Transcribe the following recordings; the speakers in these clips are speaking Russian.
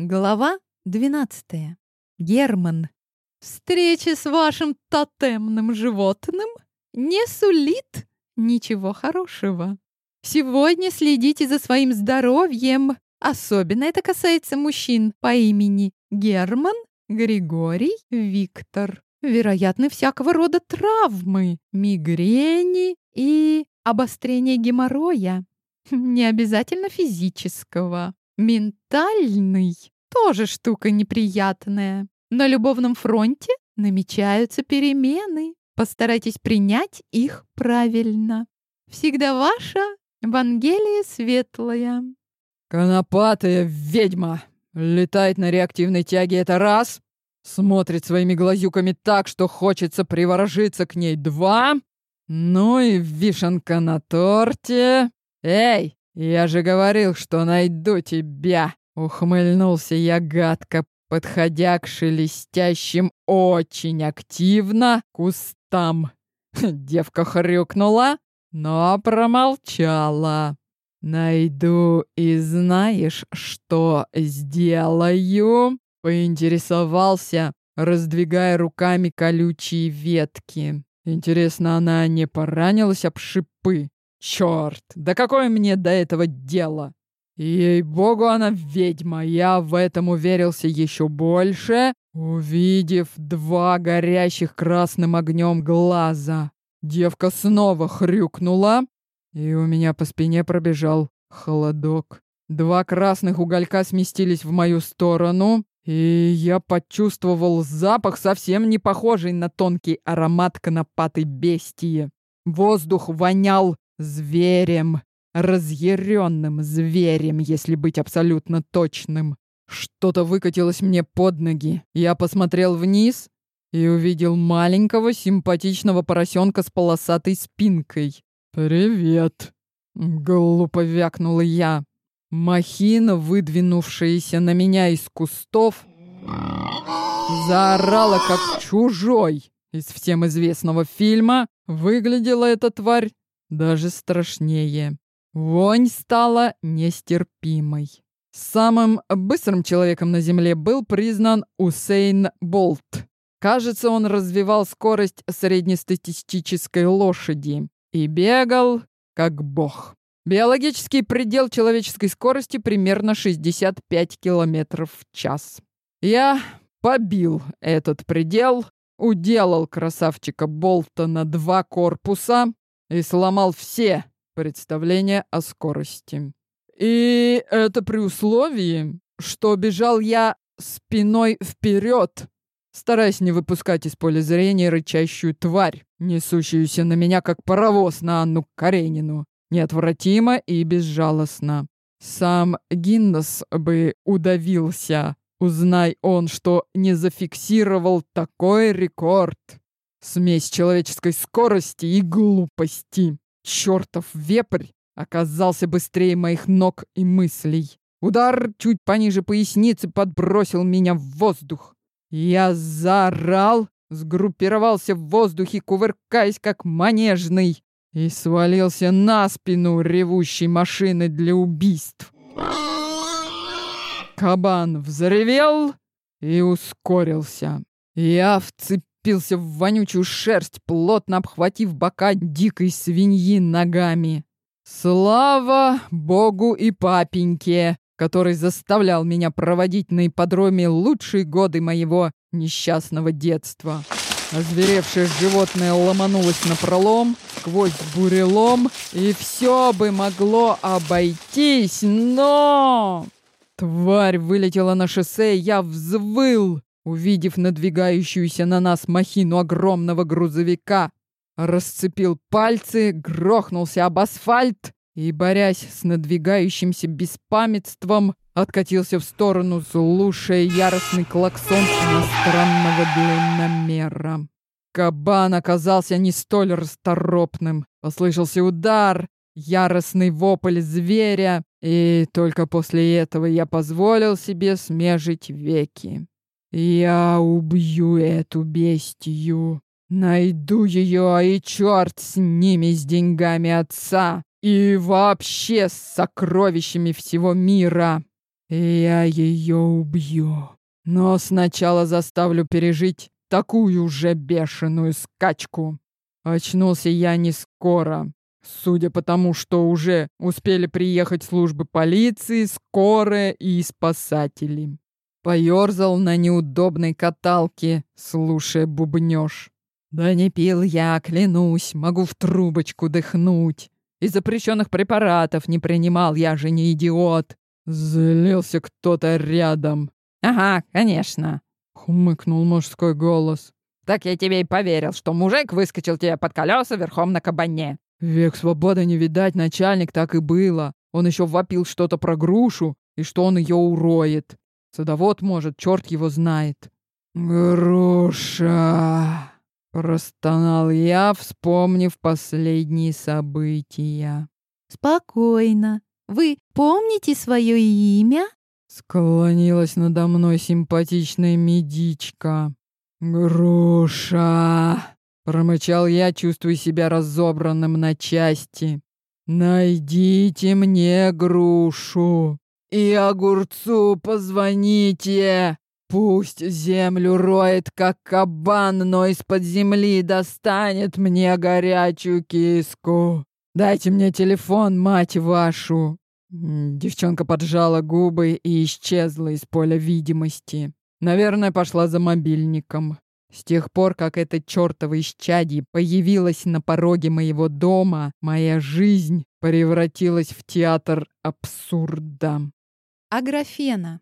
Глава 12. Герман. Встреча с вашим тотемным животным не сулит ничего хорошего. Сегодня следите за своим здоровьем. Особенно это касается мужчин по имени Герман, Григорий, Виктор. Вероятны всякого рода травмы, мигрени и обострение геморроя. Не обязательно физического. Ментальный тоже штука неприятная. На любовном фронте намечаются перемены. Постарайтесь принять их правильно. Всегда ваша Евангелие Светлая. Конопатая ведьма! Летает на реактивной тяге это раз. Смотрит своими глазюками так, что хочется приворожиться к ней два. Ну и вишенка на торте. Эй, «Я же говорил, что найду тебя!» Ухмыльнулся я гадко, подходя к шелестящим очень активно кустам. Девка хрюкнула, но промолчала. «Найду и знаешь, что сделаю?» Поинтересовался, раздвигая руками колючие ветки. Интересно, она не поранилась об шипы? Черт, да какое мне до этого дело? Ей-богу, она ведьма, я в этом уверился еще больше, увидев два горящих красным огнем глаза. Девка снова хрюкнула, и у меня по спине пробежал холодок. Два красных уголька сместились в мою сторону, и я почувствовал запах, совсем не похожий на тонкий аромат конопатой бестии. Воздух вонял Зверем, разъяренным зверем, если быть абсолютно точным. Что-то выкатилось мне под ноги. Я посмотрел вниз и увидел маленького симпатичного поросенка с полосатой спинкой. «Привет!» — глупо вякнула я. Махина, выдвинувшаяся на меня из кустов, заорала как чужой. Из всем известного фильма выглядела эта тварь даже страшнее. Вонь стала нестерпимой. Самым быстрым человеком на Земле был признан Усейн Болт. Кажется, он развивал скорость среднестатистической лошади и бегал как бог. Биологический предел человеческой скорости примерно 65 километров в час. Я побил этот предел, уделал красавчика Болта на два корпуса, и сломал все представления о скорости. И это при условии, что бежал я спиной вперед, стараясь не выпускать из поля зрения рычащую тварь, несущуюся на меня, как паровоз на Анну Каренину, неотвратимо и безжалостно. Сам Гиннес бы удавился, узнай он, что не зафиксировал такой рекорд. Смесь человеческой скорости и глупости. Чёртов вепрь оказался быстрее моих ног и мыслей. Удар чуть пониже поясницы подбросил меня в воздух. Я заорал, сгруппировался в воздухе, кувыркаясь как манежный, и свалился на спину ревущей машины для убийств. Кабан взревел и ускорился. Я вцепился впился в вонючую шерсть, плотно обхватив бока дикой свиньи ногами. Слава богу и папеньке, который заставлял меня проводить на ипподроме лучшие годы моего несчастного детства. Озверевшее животное ломанулось на пролом, сквозь бурелом, и все бы могло обойтись, но... Тварь вылетела на шоссе, я взвыл, увидев надвигающуюся на нас махину огромного грузовика, расцепил пальцы, грохнулся об асфальт и, борясь с надвигающимся беспамятством, откатился в сторону, слушая яростный клаксон иностранного длинномера. Кабан оказался не столь расторопным. Послышался удар, яростный вопль зверя, и только после этого я позволил себе смежить веки. Я убью эту бестию. Найду ее, и черт с ними, с деньгами отца. И вообще с сокровищами всего мира. Я ее убью. Но сначала заставлю пережить такую же бешеную скачку. Очнулся я не скоро. Судя по тому, что уже успели приехать службы полиции, скорая и спасатели. Поёрзал на неудобной каталке, слушая бубнёж. Да не пил я, клянусь, могу в трубочку дыхнуть. И запрещенных препаратов не принимал, я же не идиот. Злился кто-то рядом. «Ага, конечно», — хмыкнул мужской голос. «Так я тебе и поверил, что мужик выскочил тебе под колеса верхом на кабане». Век свободы не видать, начальник, так и было. Он еще вопил что-то про грушу и что он ее уроет. Садовод, может, черт его знает. «Груша!» — простонал я, вспомнив последние события. «Спокойно. Вы помните свое имя?» Склонилась надо мной симпатичная медичка. «Груша!» — промычал я, чувствуя себя разобранным на части. «Найдите мне грушу и огурцу позвоните!» Пусть землю роет, как кабан, но из-под земли достанет мне горячую киску. Дайте мне телефон, мать вашу. Девчонка поджала губы и исчезла из поля видимости. Наверное, пошла за мобильником. С тех пор, как это чертово исчадье появилось на пороге моего дома, моя жизнь превратилась в театр абсурда. Аграфена.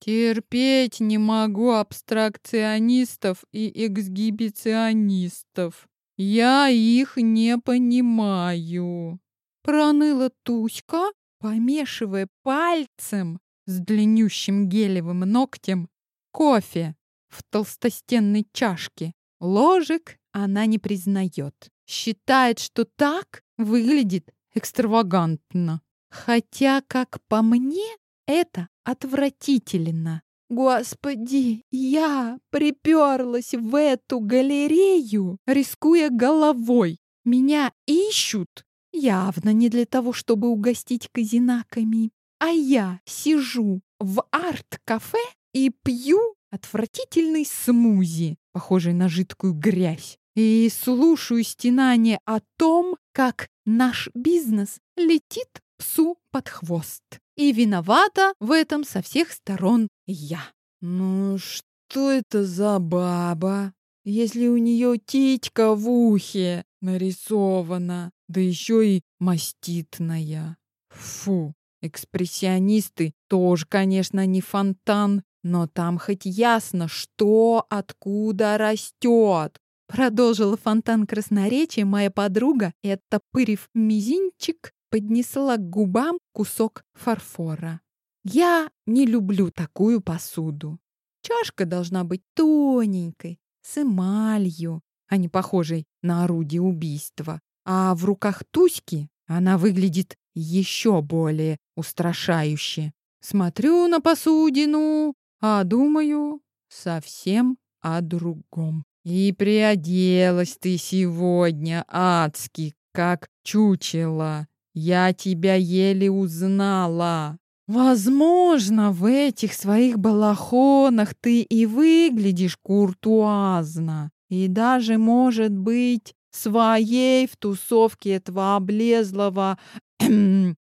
Терпеть не могу абстракционистов и эксгибиционистов. Я их не понимаю. Проныла Туська, помешивая пальцем с длиннющим гелевым ногтем кофе в толстостенной чашке. Ложек она не признает. Считает, что так выглядит экстравагантно. Хотя, как по мне, это отвратительно. Господи, я приперлась в эту галерею, рискуя головой. Меня ищут явно не для того, чтобы угостить казинаками. А я сижу в арт-кафе и пью отвратительный смузи, похожий на жидкую грязь, и слушаю стенание о том, как наш бизнес летит псу под хвост. И виновата в этом со всех сторон я. Ну, что это за баба? Если у нее титька в ухе нарисована, да еще и маститная. Фу, экспрессионисты тоже, конечно, не фонтан, но там хоть ясно, что откуда растет. Продолжила фонтан красноречия моя подруга и, оттопырив мизинчик, поднесла к губам кусок фарфора. Я не люблю такую посуду. Чашка должна быть тоненькой, с эмалью, а не похожей на орудие убийства. А в руках Туськи она выглядит еще более устрашающе. Смотрю на посудину, а думаю совсем о другом. И приоделась ты сегодня адски, как чучело. Я тебя еле узнала. Возможно, в этих своих балахонах ты и выглядишь куртуазно. И даже, может быть, своей в тусовке этого облезлого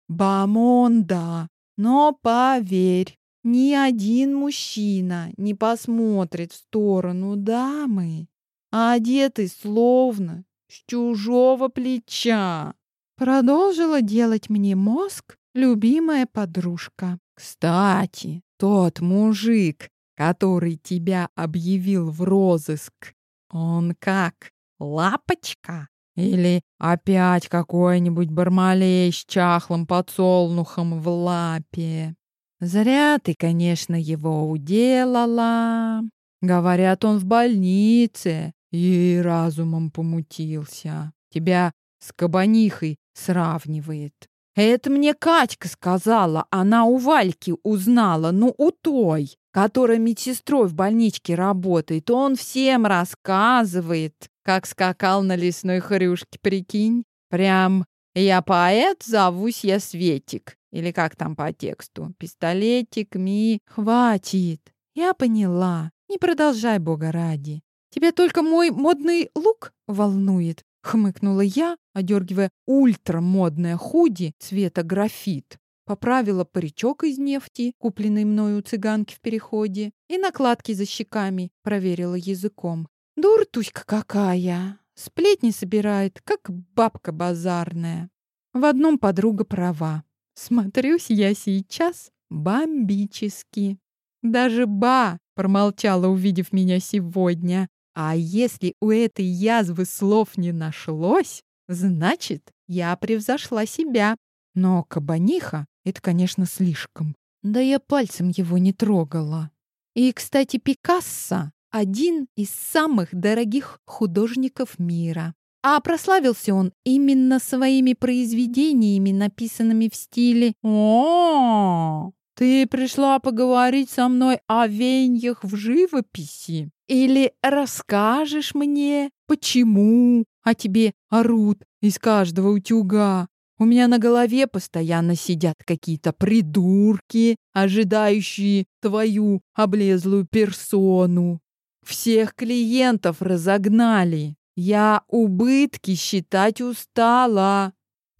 бамонда. Но поверь, ни один мужчина не посмотрит в сторону дамы, одетый словно с чужого плеча. Продолжила делать мне мозг любимая подружка. Кстати, тот мужик, который тебя объявил в розыск, он как, лапочка? Или опять какой-нибудь бармалей с чахлым подсолнухом в лапе? Зря ты, конечно, его уделала. Говорят, он в больнице и разумом помутился. Тебя с кабанихой сравнивает. Это мне Катька сказала, она у Вальки узнала, ну у той, которая медсестрой в больничке работает. Он всем рассказывает, как скакал на лесной хрюшке, прикинь. Прям Я поэт, зовусь я Светик. Или как там по тексту? Пистолетик, ми... Хватит. Я поняла. Не продолжай, бога ради. Тебя только мой модный лук волнует, хмыкнула я, одергивая ультрамодное худи цвета графит. Поправила паричок из нефти, купленный мною у цыганки в переходе, и накладки за щеками проверила языком. Дуртуська какая! Сплетни собирает, как бабка базарная. В одном подруга права. Смотрюсь я сейчас бомбически. Даже ба промолчала, увидев меня сегодня. А если у этой язвы слов не нашлось, значит, я превзошла себя. Но кабаниха — это, конечно, слишком. Да я пальцем его не трогала. И, кстати, Пикассо — один из самых дорогих художников мира. А прославился он именно своими произведениями, написанными в стиле «О, ты пришла поговорить со мной о веньях в живописи? Или расскажешь мне, почему о тебе орут из каждого утюга? У меня на голове постоянно сидят какие-то придурки, ожидающие твою облезлую персону. Всех клиентов разогнали. Я убытки считать устала.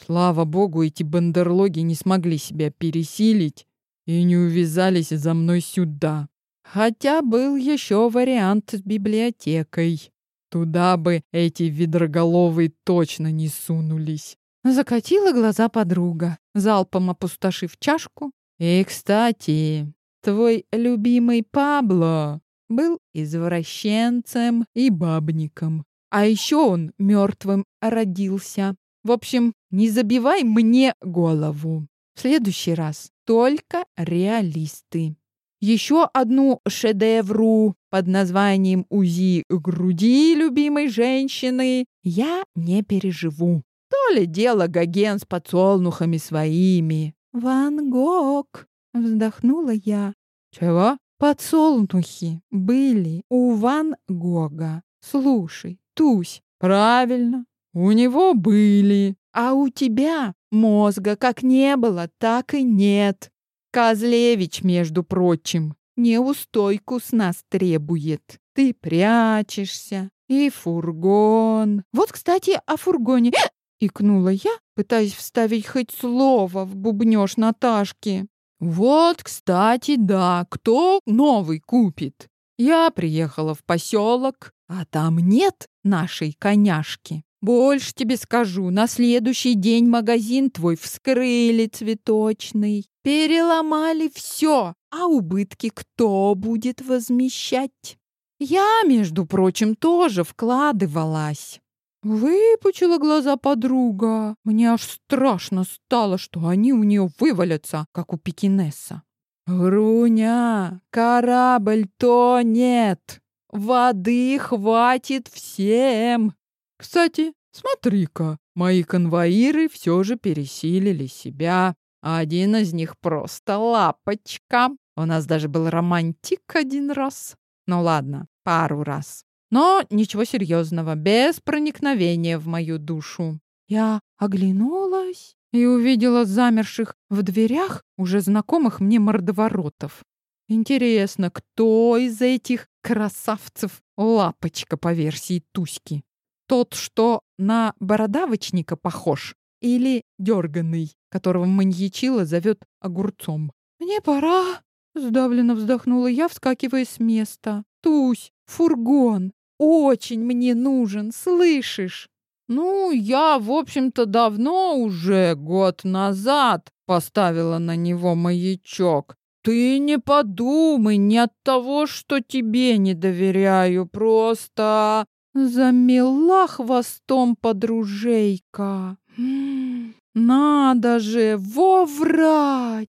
Слава богу, эти бандерлоги не смогли себя пересилить и не увязались за мной сюда. Хотя был еще вариант с библиотекой. Туда бы эти ведроголовые точно не сунулись. Закатила глаза подруга, залпом опустошив чашку. И, кстати, твой любимый Пабло был извращенцем и бабником. А еще он мертвым родился. В общем, не забивай мне голову. В следующий раз только реалисты. Еще одну шедевру под названием «УЗИ груди любимой женщины» я не переживу. То ли дело Гоген с подсолнухами своими. «Ван Гог!» — вздохнула я. «Чего?» «Подсолнухи были у Ван Гога. Слушай, Тусь, правильно, у него были. А у тебя мозга как не было, так и нет. Козлевич, между прочим, неустойку с нас требует. Ты прячешься. И фургон. Вот, кстати, о фургоне. Икнула я, пытаясь вставить хоть слово в бубнёж Наташки. Вот, кстати, да, кто новый купит? Я приехала в поселок, а там нет нашей коняшки. Больше тебе скажу, на следующий день магазин твой вскрыли цветочный, переломали все, а убытки кто будет возмещать? Я, между прочим, тоже вкладывалась. Выпучила глаза подруга. Мне аж страшно стало, что они у нее вывалятся, как у пекинеса. «Груня, корабль тонет! Воды хватит всем!» Кстати, смотри-ка, мои конвоиры все же пересилили себя. Один из них просто лапочка. У нас даже был романтик один раз. Ну ладно, пару раз. Но ничего серьезного, без проникновения в мою душу. Я оглянулась и увидела замерших в дверях уже знакомых мне мордоворотов. Интересно, кто из этих красавцев лапочка по версии Туськи? Тот, что на бородавочника похож, или дерганный, которого маньячила зовет огурцом. «Мне пора!» — сдавленно вздохнула я, вскакивая с места. «Тусь, фургон! Очень мне нужен, слышишь?» «Ну, я, в общем-то, давно уже, год назад, поставила на него маячок. Ты не подумай, не от того, что тебе не доверяю, просто Замела хвостом подружейка. Надо же, воврать!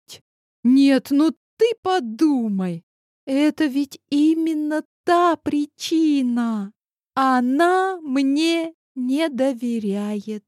Нет, ну ты подумай. Это ведь именно та причина. Она мне не доверяет.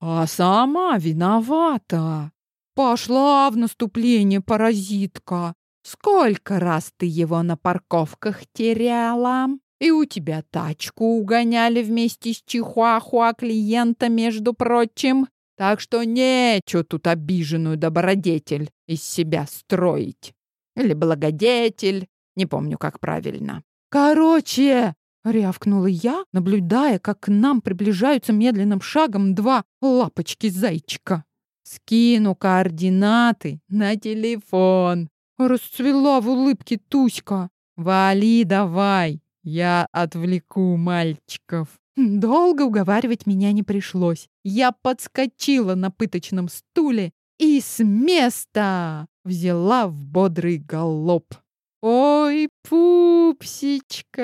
А сама виновата. Пошла в наступление паразитка. Сколько раз ты его на парковках теряла? И у тебя тачку угоняли вместе с чихуахуа клиента, между прочим. Так что нечего тут обиженную добродетель из себя строить. Или благодетель, не помню, как правильно. Короче, рявкнула я, наблюдая, как к нам приближаются медленным шагом два лапочки-зайчика. Скину координаты на телефон. Расцвела в улыбке Туська. Вали давай, я отвлеку мальчиков. Долго уговаривать меня не пришлось. Я подскочила на пыточном стуле и с места взяла в бодрый галоп. «Ой, пупсичка!»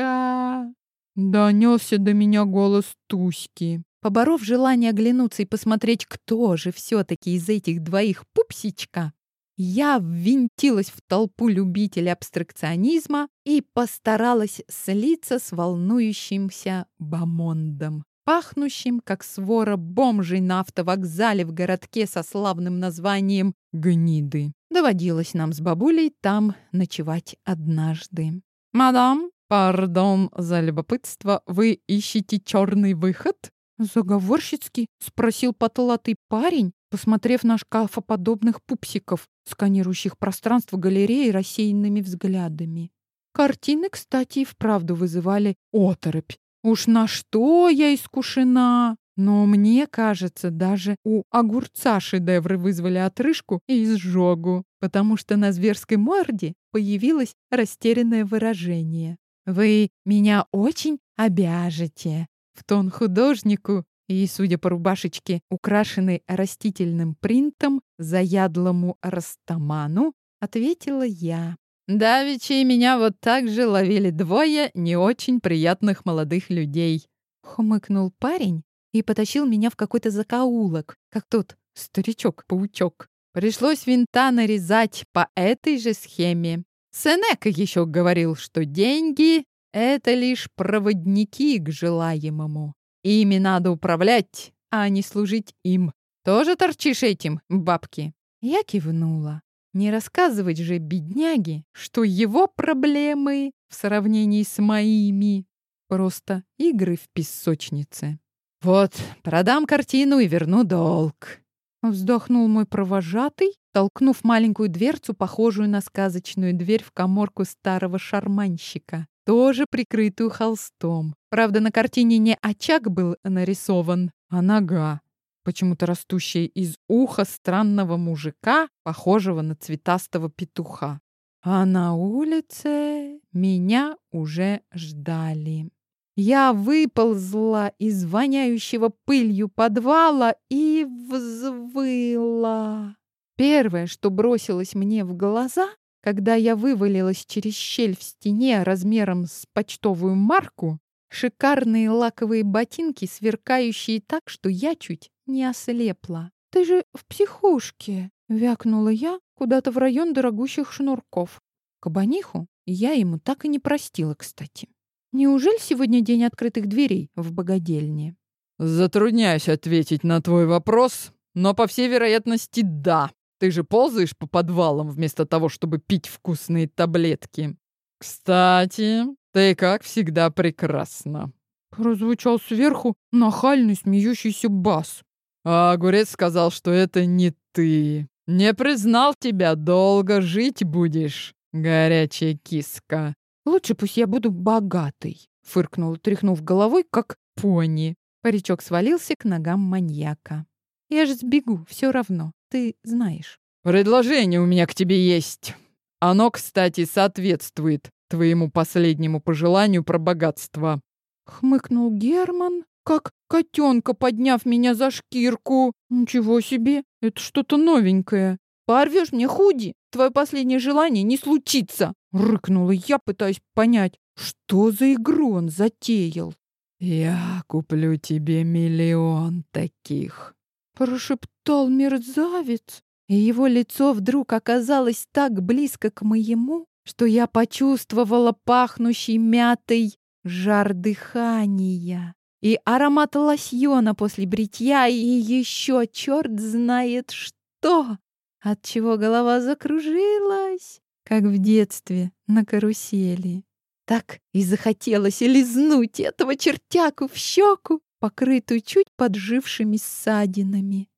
Донесся до меня голос Туськи. Поборов желание оглянуться и посмотреть, кто же все-таки из этих двоих пупсичка, я ввинтилась в толпу любителей абстракционизма и постаралась слиться с волнующимся бомондом, пахнущим, как свора бомжей на автовокзале в городке со славным названием «Гниды». Доводилось нам с бабулей там ночевать однажды. «Мадам, пардон за любопытство, вы ищете черный выход?» Заговорщицки спросил потлатый парень, посмотрев на шкафоподобных пупсиков, сканирующих пространство галереи рассеянными взглядами. Картины, кстати, и вправду вызывали оторопь. Уж на что я искушена! Но мне кажется, даже у огурца шедевры вызвали отрыжку и изжогу, потому что на зверской морде появилось растерянное выражение. «Вы меня очень обяжете!» В тон художнику и, судя по рубашечке, украшенной растительным принтом, заядлому растаману, ответила я. Давичи меня вот так же ловили двое не очень приятных молодых людей. Хмыкнул парень и потащил меня в какой-то закоулок, как тот старичок-паучок. Пришлось винта нарезать по этой же схеме. Сенека еще говорил, что деньги — это лишь проводники к желаемому. Ими надо управлять, а не служить им. Тоже торчишь этим, бабки?» Я кивнула. Не рассказывать же бедняге, что его проблемы в сравнении с моими просто игры в песочнице. «Вот, продам картину и верну долг», — вздохнул мой провожатый, толкнув маленькую дверцу, похожую на сказочную дверь в коморку старого шарманщика тоже прикрытую холстом. Правда, на картине не очаг был нарисован, а нога, почему-то растущая из уха странного мужика, похожего на цветастого петуха. А на улице меня уже ждали. Я выползла из воняющего пылью подвала и взвыла. Первое, что бросилось мне в глаза, когда я вывалилась через щель в стене размером с почтовую марку, шикарные лаковые ботинки, сверкающие так, что я чуть не ослепла. «Ты же в психушке!» — вякнула я куда-то в район дорогущих шнурков. Кабаниху я ему так и не простила, кстати. Неужели сегодня день открытых дверей в богадельне? Затрудняюсь ответить на твой вопрос, но, по всей вероятности, да. Ты же ползаешь по подвалам вместо того, чтобы пить вкусные таблетки. Кстати, ты, как всегда, прекрасна. Прозвучал сверху нахальный смеющийся бас. А огурец сказал, что это не ты. Не признал тебя, долго жить будешь, горячая киска. Лучше пусть я буду богатый, фыркнул, тряхнув головой, как пони. Паричок свалился к ногам маньяка. Я же сбегу, все равно ты знаешь. Предложение у меня к тебе есть. Оно, кстати, соответствует твоему последнему пожеланию про богатство. Хмыкнул Герман, как котенка, подняв меня за шкирку. Ничего себе, это что-то новенькое. Порвешь мне худи, твое последнее желание не случится. Рыкнула я, пытаясь понять, что за игру он затеял. Я куплю тебе миллион таких прошептал мерзавец, и его лицо вдруг оказалось так близко к моему, что я почувствовала пахнущий мятой жар дыхания и аромат лосьона после бритья и еще черт знает что, от чего голова закружилась, как в детстве на карусели. Так и захотелось лизнуть этого чертяку в щеку покрытую чуть поджившими ссадинами.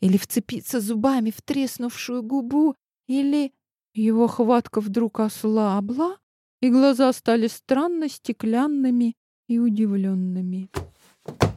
Или вцепиться зубами в треснувшую губу, или... Его хватка вдруг ослабла, и глаза стали странно стеклянными и удивленными.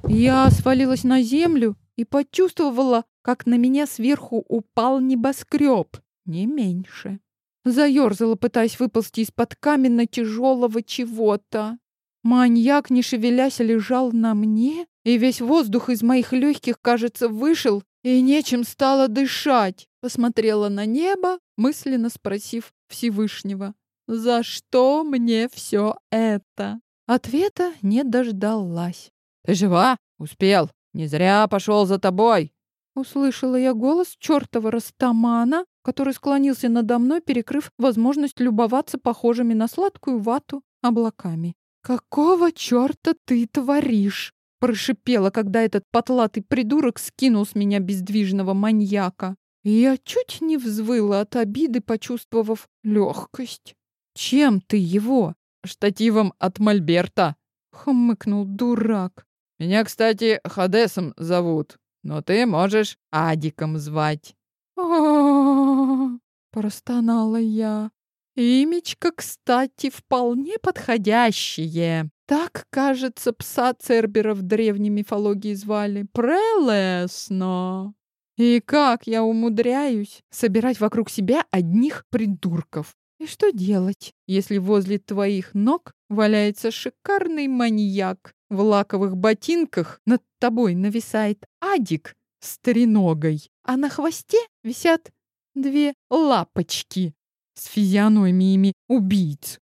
Я свалилась на землю и почувствовала, как на меня сверху упал небоскреб, не меньше. Заерзала, пытаясь выползти из-под каменно-тяжелого чего-то. Маньяк, не шевелясь, лежал на мне, и весь воздух из моих легких, кажется, вышел, и нечем стало дышать. Посмотрела на небо, мысленно спросив Всевышнего, «За что мне все это?» Ответа не дождалась. «Ты жива? Успел. Не зря пошел за тобой!» Услышала я голос чертова Растамана, который склонился надо мной, перекрыв возможность любоваться похожими на сладкую вату облаками. «Какого черта ты творишь?» Прошипела, когда этот потлатый придурок скинул с меня бездвижного маньяка. я чуть не взвыла от обиды, почувствовав легкость. «Чем ты его?» «Штативом от Мольберта», — хмыкнул дурак. «Меня, кстати, Хадесом зовут, но ты можешь Адиком звать». «О-о-о!» простонала я. Имечко, кстати, вполне подходящее. Так, кажется, пса Цербера в древней мифологии звали. Прелестно. И как я умудряюсь собирать вокруг себя одних придурков? И что делать, если возле твоих ног валяется шикарный маньяк в лаковых ботинках, над тобой нависает адик с треногой, а на хвосте висят две лапочки с физиономиями убийц.